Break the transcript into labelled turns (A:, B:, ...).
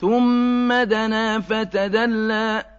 A: ثُمَّ دَنَا فَتَدَلَّىٰ